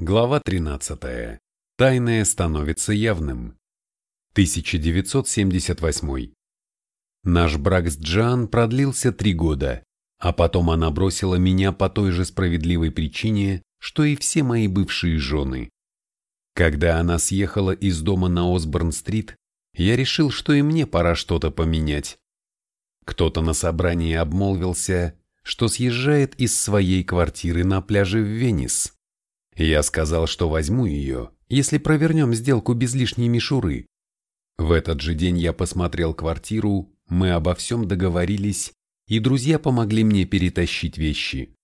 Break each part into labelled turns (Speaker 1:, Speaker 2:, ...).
Speaker 1: Глава 13. Тайное становится явным. 1978. Наш брак с Джан продлился три года, а потом она бросила меня по той же справедливой причине, что и все мои бывшие жены. Когда она съехала из дома на Осборн-стрит, я решил, что и мне пора что-то поменять. Кто-то на собрании обмолвился, что съезжает из своей квартиры на пляже в Венес я сказал, что возьму ее, если провернем сделку без лишней мишуры. В этот же день я посмотрел квартиру, мы обо всем договорились, и друзья помогли мне перетащить вещи.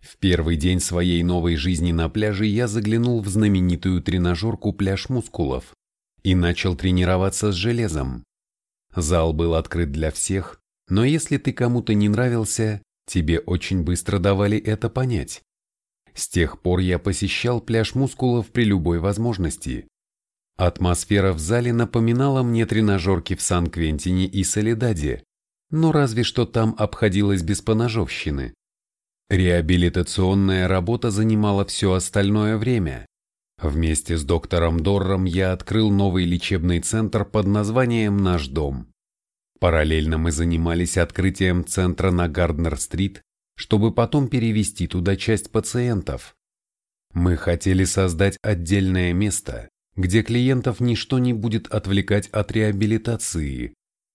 Speaker 1: В первый день своей новой жизни на пляже я заглянул в знаменитую тренажерку «Пляж мускулов» и начал тренироваться с железом. Зал был открыт для всех, но если ты кому-то не нравился, тебе очень быстро давали это понять. С тех пор я посещал пляж мускулов при любой возможности. Атмосфера в зале напоминала мне тренажерки в Сан-Квентине и Солидаде, но разве что там обходилось без поножовщины. Реабилитационная работа занимала все остальное время. Вместе с доктором Дорром я открыл новый лечебный центр под названием «Наш дом». Параллельно мы занимались открытием центра на Гарднер-стрит чтобы потом перевести туда часть пациентов. Мы хотели создать отдельное место, где клиентов ничто не будет отвлекать от реабилитации,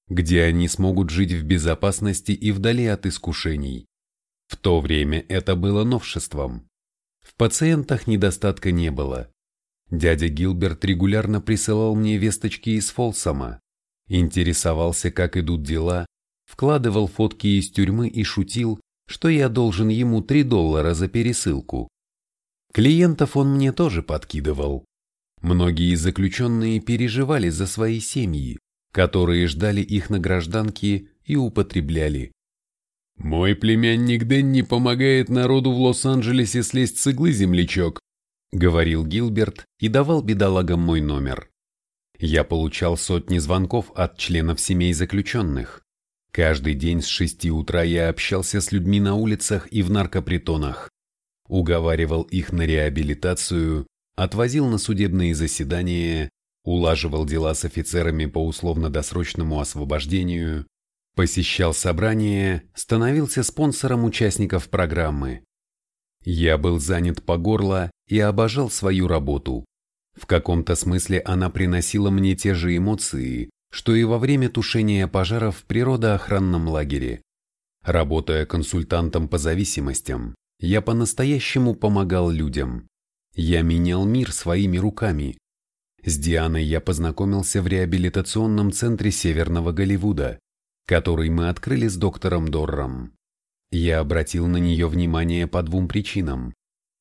Speaker 1: где они смогут жить в безопасности и вдали от искушений. В то время это было новшеством. В пациентах недостатка не было. Дядя Гилберт регулярно присылал мне весточки из Фолсома, интересовался, как идут дела, вкладывал фотки из тюрьмы и шутил, что я должен ему 3 доллара за пересылку. Клиентов он мне тоже подкидывал. Многие заключенные переживали за свои семьи, которые ждали их на гражданке и употребляли. «Мой племянник Дэнни помогает народу в Лос-Анджелесе слезть с иглы, землячок», говорил Гилберт и давал бедолагам мой номер. Я получал сотни звонков от членов семей заключенных. Каждый день с шести утра я общался с людьми на улицах и в наркопритонах, уговаривал их на реабилитацию, отвозил на судебные заседания, улаживал дела с офицерами по условно-досрочному освобождению, посещал собрания, становился спонсором участников программы. Я был занят по горло и обожал свою работу. В каком-то смысле она приносила мне те же эмоции, что и во время тушения пожаров в природоохранном лагере. Работая консультантом по зависимостям, я по-настоящему помогал людям. Я менял мир своими руками. С Дианой я познакомился в реабилитационном центре Северного Голливуда, который мы открыли с доктором Дорром. Я обратил на нее внимание по двум причинам.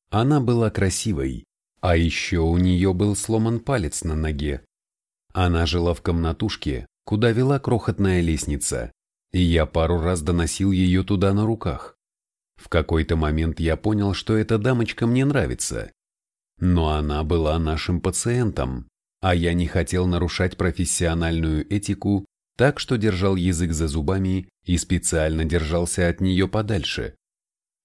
Speaker 1: Она была красивой, а еще у нее был сломан палец на ноге. Она жила в комнатушке, куда вела крохотная лестница, и я пару раз доносил ее туда на руках. В какой-то момент я понял, что эта дамочка мне нравится. Но она была нашим пациентом, а я не хотел нарушать профессиональную этику, так что держал язык за зубами и специально держался от нее подальше.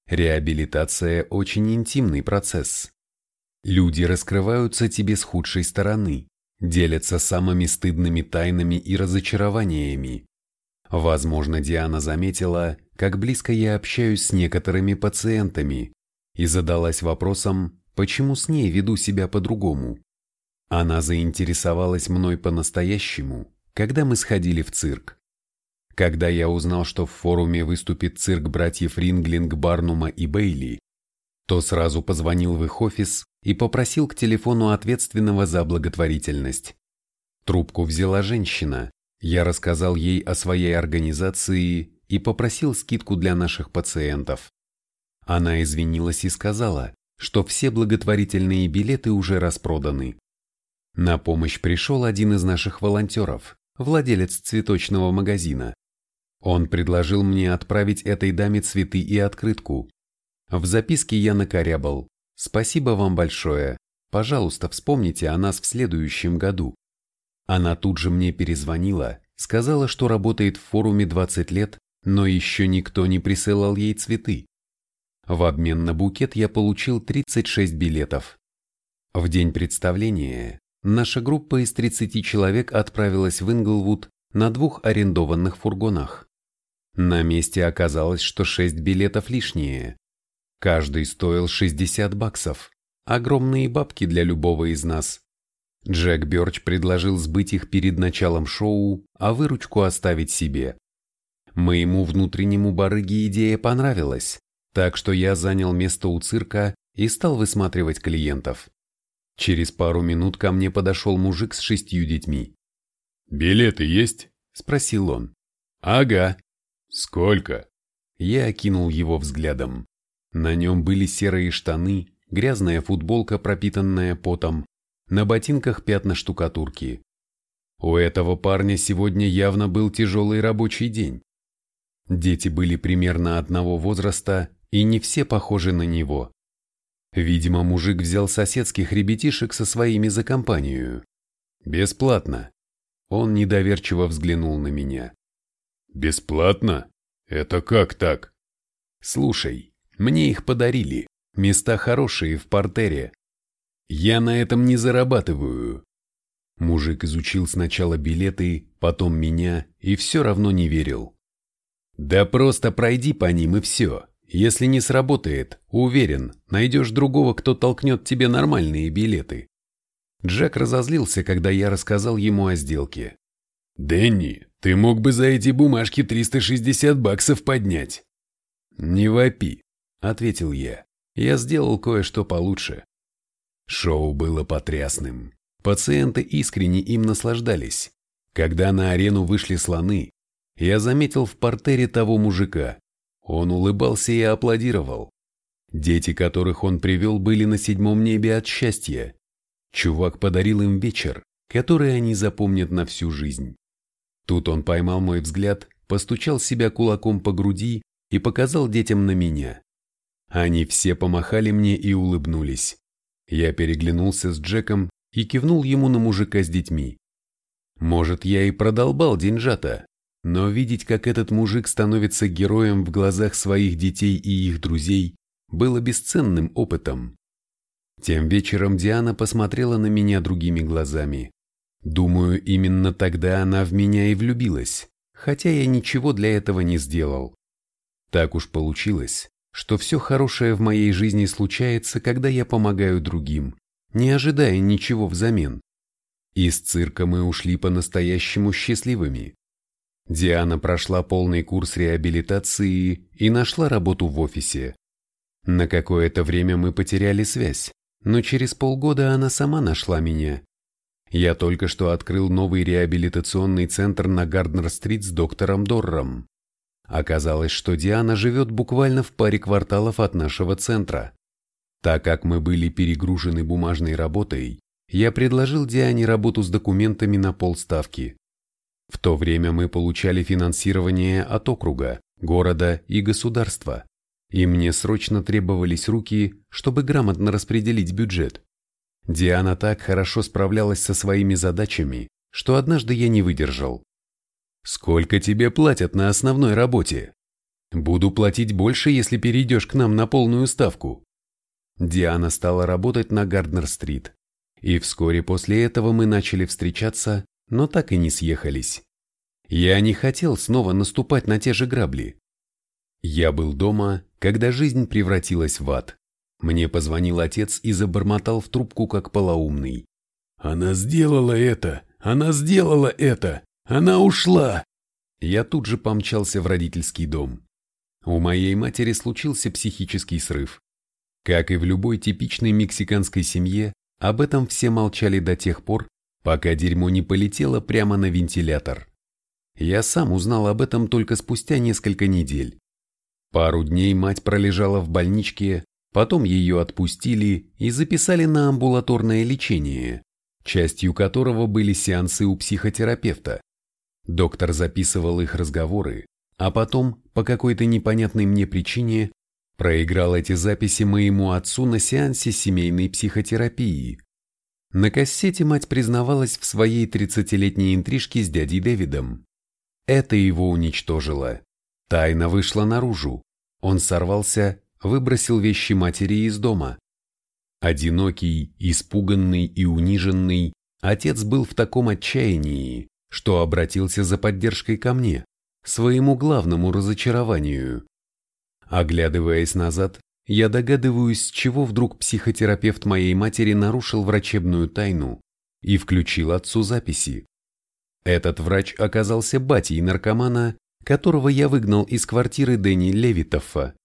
Speaker 1: Реабилитация – очень интимный процесс. Люди раскрываются тебе с худшей стороны, делятся самыми стыдными тайнами и разочарованиями. Возможно, Диана заметила, как близко я общаюсь с некоторыми пациентами и задалась вопросом, почему с ней веду себя по-другому. Она заинтересовалась мной по-настоящему, когда мы сходили в цирк. Когда я узнал, что в форуме выступит цирк братьев Ринглинг, Барнума и Бейли, то сразу позвонил в их офис и попросил к телефону ответственного за благотворительность. Трубку взяла женщина, я рассказал ей о своей организации и попросил скидку для наших пациентов. Она извинилась и сказала, что все благотворительные билеты уже распроданы. На помощь пришел один из наших волонтеров, владелец цветочного магазина. Он предложил мне отправить этой даме цветы и открытку. В записке я накорябал Спасибо вам большое. Пожалуйста, вспомните о нас в следующем году. Она тут же мне перезвонила, сказала, что работает в форуме 20 лет, но еще никто не присылал ей цветы. В обмен на букет я получил 36 билетов. В день представления наша группа из 30 человек отправилась в Инглвуд на двух арендованных фургонах. На месте оказалось, что 6 билетов лишние. Каждый стоил 60 баксов. Огромные бабки для любого из нас. Джек Бёрч предложил сбыть их перед началом шоу, а выручку оставить себе. Моему внутреннему барыге идея понравилась, так что я занял место у цирка и стал высматривать клиентов. Через пару минут ко мне подошел мужик с шестью детьми.
Speaker 2: «Билеты есть?»
Speaker 1: – спросил он.
Speaker 2: «Ага». «Сколько?»
Speaker 1: Я окинул его взглядом. На нем были серые штаны, грязная футболка, пропитанная потом, на ботинках пятна штукатурки. У этого парня сегодня явно был тяжелый рабочий день. Дети были примерно одного возраста, и не все похожи на него. Видимо, мужик взял соседских ребятишек со своими за компанию. Бесплатно. Он недоверчиво взглянул на меня.
Speaker 2: Бесплатно? Это как так?
Speaker 1: Слушай, мне их подарили. Места хорошие в портере. Я на этом не зарабатываю. Мужик изучил сначала билеты, потом меня и все равно не верил. Да просто пройди по ним и все. Если не сработает, уверен, найдешь другого, кто толкнет тебе нормальные билеты. Джек разозлился, когда я рассказал ему о сделке.
Speaker 2: «Дэнни, ты мог бы за эти бумажки 360 баксов поднять».
Speaker 1: «Не вопи», — ответил я. «Я сделал кое-что получше». Шоу было потрясным. Пациенты искренне им наслаждались. Когда на арену вышли слоны, я заметил в портере того мужика. Он улыбался и аплодировал. Дети, которых он привел, были на седьмом небе от счастья. Чувак подарил им вечер, который они запомнят на всю жизнь. Тут он поймал мой взгляд, постучал себя кулаком по груди и показал детям на меня. Они все помахали мне и улыбнулись. Я переглянулся с Джеком и кивнул ему на мужика с детьми. Может, я и продолбал деньжата, но видеть, как этот мужик становится героем в глазах своих детей и их друзей, было бесценным опытом. Тем вечером Диана посмотрела на меня другими глазами. Думаю, именно тогда она в меня и влюбилась, хотя я ничего для этого не сделал. Так уж получилось, что все хорошее в моей жизни случается, когда я помогаю другим, не ожидая ничего взамен. Из цирка мы ушли по-настоящему счастливыми. Диана прошла полный курс реабилитации и нашла работу в офисе. На какое-то время мы потеряли связь, но через полгода она сама нашла меня. Я только что открыл новый реабилитационный центр на Гарднер-стрит с доктором Дорром. Оказалось, что Диана живет буквально в паре кварталов от нашего центра. Так как мы были перегружены бумажной работой, я предложил Диане работу с документами на полставки. В то время мы получали финансирование от округа, города и государства, и мне срочно требовались руки, чтобы грамотно распределить бюджет. Диана так хорошо справлялась со своими задачами, что однажды я не выдержал. Сколько тебе платят на основной работе? Буду платить больше, если перейдешь к нам на полную ставку. Диана стала работать на Гарднер-стрит. И вскоре после этого мы начали встречаться, но так и не съехались. Я не хотел снова наступать на те же грабли. Я был дома, когда жизнь превратилась в ад. Мне позвонил отец и забормотал в трубку, как полоумный.
Speaker 2: «Она сделала это! Она сделала это! Она ушла!»
Speaker 1: Я тут же помчался в родительский дом. У моей матери случился психический срыв. Как и в любой типичной мексиканской семье, об этом все молчали до тех пор, пока дерьмо не полетело прямо на вентилятор. Я сам узнал об этом только спустя несколько недель. Пару дней мать пролежала в больничке, потом ее отпустили и записали на амбулаторное лечение, частью которого были сеансы у психотерапевта. Доктор записывал их разговоры, а потом, по какой-то непонятной мне причине, проиграл эти записи моему отцу на сеансе семейной психотерапии. На кассете мать признавалась в своей 30-летней интрижке с дядей Дэвидом. Это его уничтожило. Тайна вышла наружу. Он сорвался, выбросил вещи матери из дома. Одинокий, испуганный и униженный, отец был в таком отчаянии, что обратился за поддержкой ко мне, своему главному разочарованию. Оглядываясь назад, я догадываюсь, с чего вдруг психотерапевт моей матери нарушил врачебную тайну и включил отцу записи. Этот врач оказался батей наркомана, которого я выгнал из квартиры Дэнни Левитоффа.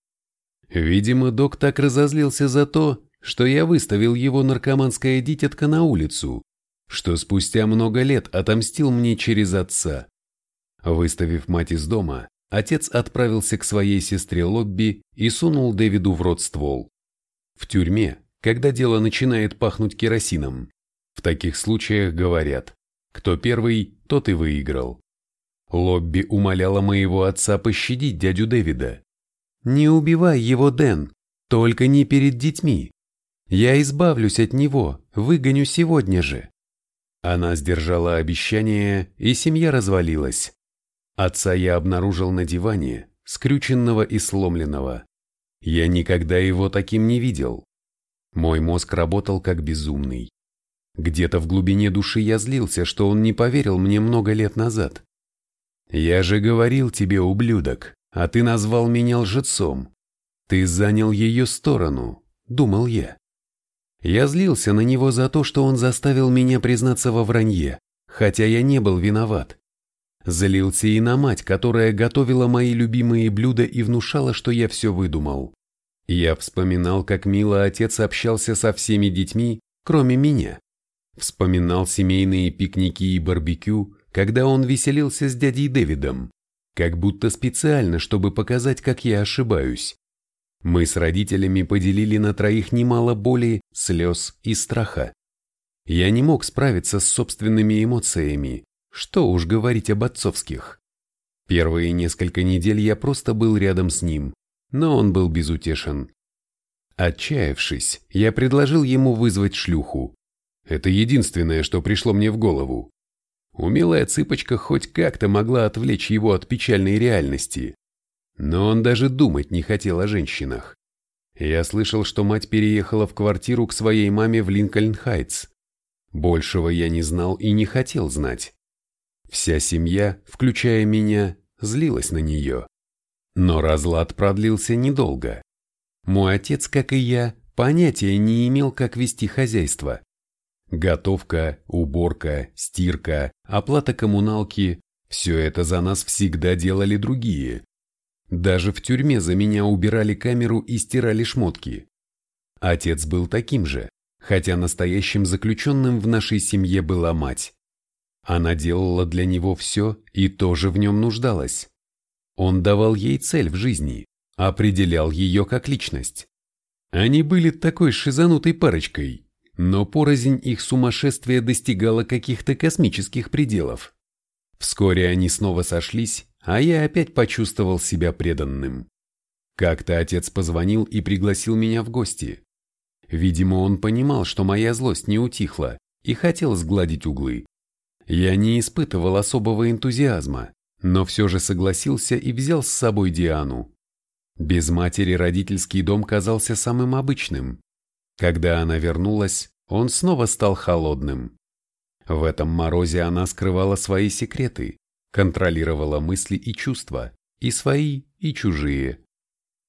Speaker 1: Видимо, док так разозлился за то, что я выставил его наркоманское дитятко на улицу, что спустя много лет отомстил мне через отца. Выставив мать из дома, отец отправился к своей сестре Лобби и сунул Дэвиду в рот ствол. В тюрьме, когда дело начинает пахнуть керосином, в таких случаях говорят, кто первый, тот и выиграл. Лобби умоляла моего отца пощадить дядю Дэвида. «Не убивай его, Дэн, только не перед детьми. Я избавлюсь от него, выгоню сегодня же». Она сдержала обещание, и семья развалилась. Отца я обнаружил на диване, скрюченного и сломленного. Я никогда его таким не видел. Мой мозг работал как безумный. Где-то в глубине души я злился, что он не поверил мне много лет назад. «Я же говорил тебе, ублюдок, а ты назвал меня лжецом. Ты занял ее сторону», — думал я. Я злился на него за то, что он заставил меня признаться во вранье, хотя я не был виноват. Злился и на мать, которая готовила мои любимые блюда и внушала, что я все выдумал. Я вспоминал, как мило отец общался со всеми детьми, кроме меня. Вспоминал семейные пикники и барбекю, когда он веселился с дядей Дэвидом, как будто специально, чтобы показать, как я ошибаюсь. Мы с родителями поделили на троих немало боли, слез и страха. Я не мог справиться с собственными эмоциями, что уж говорить об отцовских. Первые несколько недель я просто был рядом с ним, но он был безутешен. Отчаявшись, я предложил ему вызвать шлюху. Это единственное, что пришло мне в голову. Умелая цыпочка хоть как-то могла отвлечь его от печальной реальности. Но он даже думать не хотел о женщинах. Я слышал, что мать переехала в квартиру к своей маме в Линкольн-Хайтс. Большего я не знал и не хотел знать. Вся семья, включая меня, злилась на нее. Но разлад продлился недолго. Мой отец, как и я, понятия не имел, как вести хозяйство. Готовка, уборка, стирка, оплата коммуналки – все это за нас всегда делали другие. Даже в тюрьме за меня убирали камеру и стирали шмотки. Отец был таким же, хотя настоящим заключенным в нашей семье была мать. Она делала для него все и тоже в нем нуждалась. Он давал ей цель в жизни, определял ее как личность. Они были такой шизанутой парочкой, но порознь их сумасшествия достигала каких-то космических пределов. Вскоре они снова сошлись а я опять почувствовал себя преданным. Как-то отец позвонил и пригласил меня в гости. Видимо, он понимал, что моя злость не утихла и хотел сгладить углы. Я не испытывал особого энтузиазма, но все же согласился и взял с собой Диану. Без матери родительский дом казался самым обычным. Когда она вернулась, он снова стал холодным. В этом морозе она скрывала свои секреты, контролировала мысли и чувства, и свои, и чужие.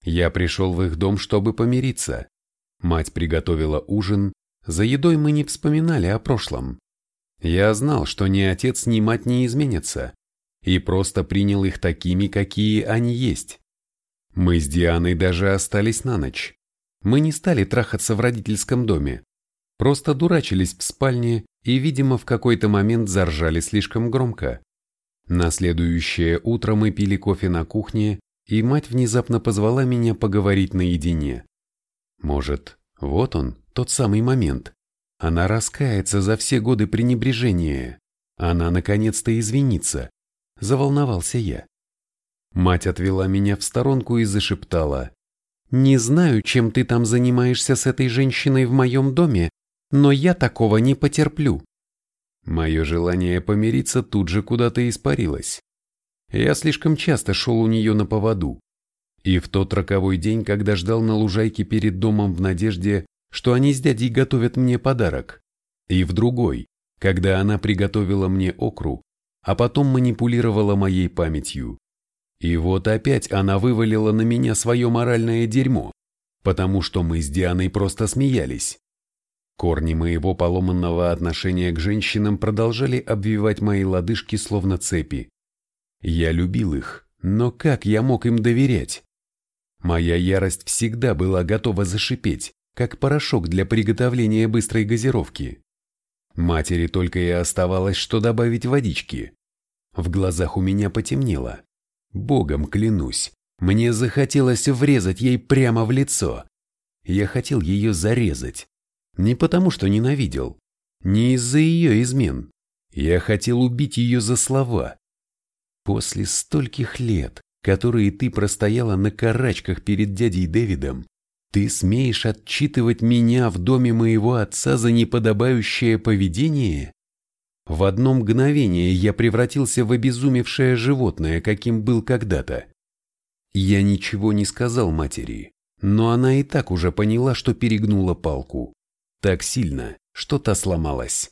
Speaker 1: Я пришел в их дом, чтобы помириться. Мать приготовила ужин, за едой мы не вспоминали о прошлом. Я знал, что ни отец, ни мать не изменятся, и просто принял их такими, какие они есть. Мы с Дианой даже остались на ночь. Мы не стали трахаться в родительском доме, просто дурачились в спальне и, видимо, в какой-то момент заржали слишком громко. На следующее утро мы пили кофе на кухне, и мать внезапно позвала меня поговорить наедине. Может, вот он, тот самый момент. Она раскается за все годы пренебрежения. Она наконец-то извинится. Заволновался я. Мать отвела меня в сторонку и зашептала. «Не знаю, чем ты там занимаешься с этой женщиной в моем доме, но я такого не потерплю. Мое желание помириться тут же куда-то испарилось. Я слишком часто шел у нее на поводу. И в тот роковой день, когда ждал на лужайке перед домом в надежде, что они с дядей готовят мне подарок, и в другой, когда она приготовила мне окру, а потом манипулировала моей памятью. И вот опять она вывалила на меня свое моральное дерьмо, потому что мы с Дианой просто смеялись. Корни моего поломанного отношения к женщинам продолжали обвивать мои лодыжки словно цепи. Я любил их, но как я мог им доверять? Моя ярость всегда была готова зашипеть, как порошок для приготовления быстрой газировки. Матери только и оставалось, что добавить водички. В глазах у меня потемнело. Богом клянусь, мне захотелось врезать ей прямо в лицо. Я хотел ее зарезать. Не потому, что ненавидел. Не из-за ее измен. Я хотел убить ее за слова. После стольких лет, которые ты простояла на карачках перед дядей Дэвидом, ты смеешь отчитывать меня в доме моего отца за неподобающее поведение? В одно мгновение я превратился в обезумевшее животное, каким был когда-то. Я ничего не сказал матери, но она и так уже поняла, что перегнула палку. Так сильно, что та сломалась.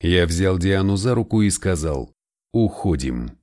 Speaker 1: Я взял Диану за руку и сказал «Уходим».